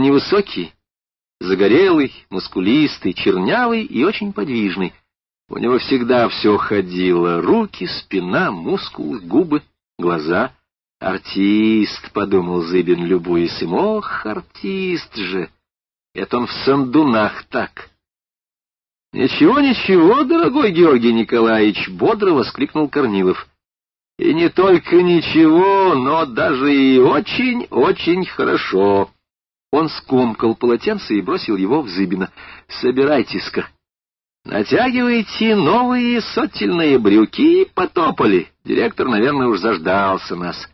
он невысокий, загорелый, мускулистый, чернявый и очень подвижный. У него всегда все ходило — руки, спина, мускулы, губы, глаза. «Артист», — подумал Зыбин, любуясь им, — «ох, артист же! Это он в сандунах так». «Ничего, ничего, дорогой Георгий Николаевич!» — бодро воскликнул Корнилов. «И не только ничего, но даже и очень-очень хорошо!» Он скомкал полотенце и бросил его в Зыбина. «Собирайтесь-ка! Натягивайте новые сотельные брюки и потопали. Директор, наверное, уж заждался нас».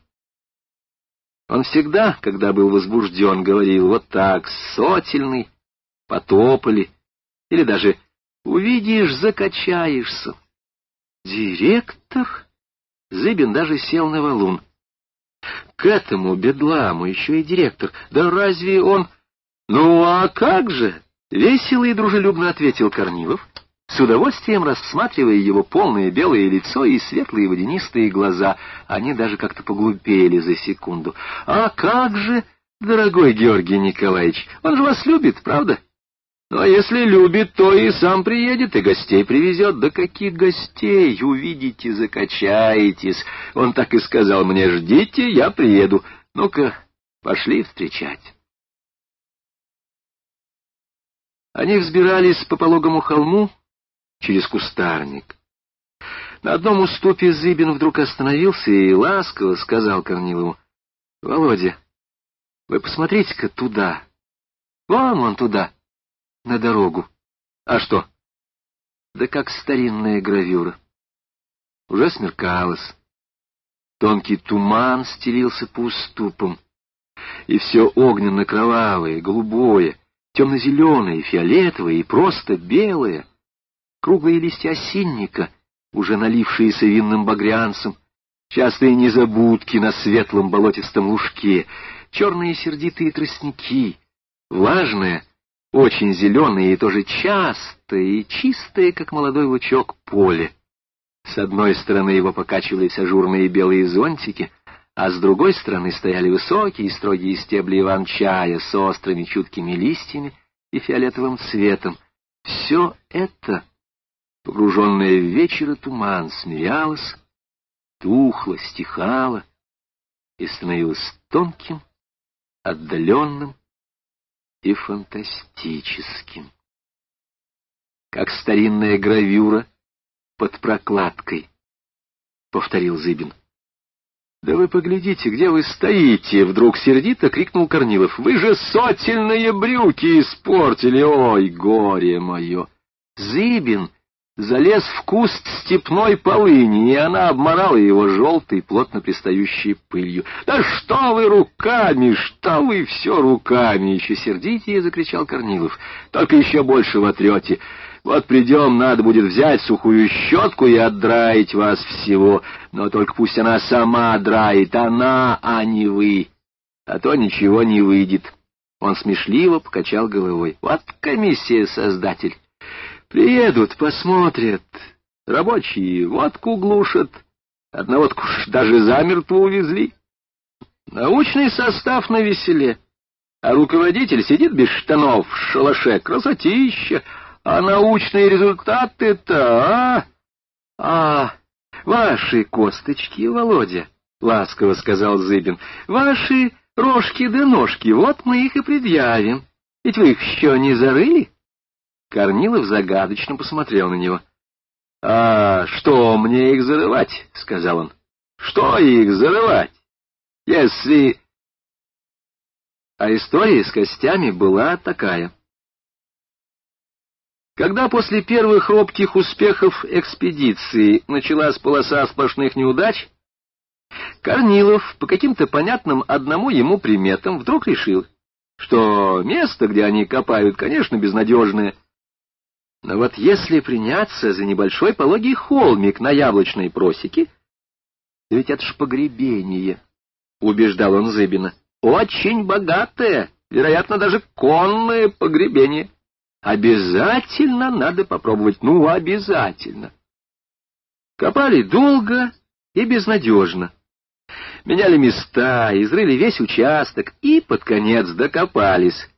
Он всегда, когда был возбужден, говорил вот так, сотельный, потопали, или даже Увидишь, закачаешься. Директор? Зыбин даже сел на валун. К этому бедламу еще и директор. Да разве он... Ну, а как же? Весело и дружелюбно ответил Корнилов, с удовольствием рассматривая его полное белое лицо и светлые водянистые глаза. Они даже как-то поглупели за секунду. А как же, дорогой Георгий Николаевич, он же вас любит, правда? Ну, а если любит, то и сам приедет, и гостей привезет. Да каких гостей? Увидите, закачаетесь. Он так и сказал мне, ждите, я приеду. Ну-ка, пошли встречать. Они взбирались по пологому холму через кустарник. На одном уступе Зыбин вдруг остановился и ласково сказал Корнилову, — Володя, вы посмотрите-ка туда, вон вон туда на дорогу. А что? Да как старинная гравюра. Уже смеркалось. Тонкий туман стелился по уступам, и все огненно-кровавое, голубое, темно-зеленое, фиолетовое и просто белое. Круглые листья осинника, уже налившиеся винным багрянцем, частые незабудки на светлом болотистом лужке, черные сердитые тростники, влажная, очень зеленое и тоже частое и чистое, как молодой лучок, поле. С одной стороны его покачивались ажурные белые зонтики, а с другой стороны стояли высокие и строгие стебли иван-чая с острыми чуткими листьями и фиолетовым цветом. Все это, погруженное в вечер и туман, смеялось, тухло, стихало и становилось тонким, отдаленным, и фантастическим. Как старинная гравюра под прокладкой, — повторил Зыбин. — Да вы поглядите, где вы стоите! — вдруг сердито крикнул Корнилов. — Вы же сотельные брюки испортили! Ой, горе мое! Зыбин залез в куст степной полыни, и она обморала его желтой, плотно пристающей пылью. «Да что вы руками, что вы все руками!» — еще сердитее закричал Корнилов. «Только еще больше вотрете. Вот придем, надо будет взять сухую щетку и отдраить вас всего. Но только пусть она сама драит, она, а не вы. А то ничего не выйдет». Он смешливо покачал головой. «Вот комиссия-создатель». Приедут, посмотрят. Рабочие водку глушат. Одного даже замертво увезли. Научный состав на веселе. А руководитель сидит без штанов в шалаше. Красотища. А научные результаты-то, а? А, ваши косточки, Володя, — ласково сказал Зыбин, — ваши рожки да ножки, вот мы их и предъявим. Ведь вы их еще не зарыли? — Корнилов загадочно посмотрел на него. — А что мне их зарывать? — сказал он. — Что их зарывать? Если... А история с костями была такая. Когда после первых робких успехов экспедиции началась полоса сплошных неудач, Корнилов по каким-то понятным одному ему приметам вдруг решил, что место, где они копают, конечно, безнадежное, но вот если приняться за небольшой пологий холмик на яблочной просеке, ведь это ж погребение, — убеждал он Зыбина, — очень богатое, вероятно, даже конное погребение. Обязательно надо попробовать, ну, обязательно. Копали долго и безнадежно. Меняли места, изрыли весь участок и под конец докопались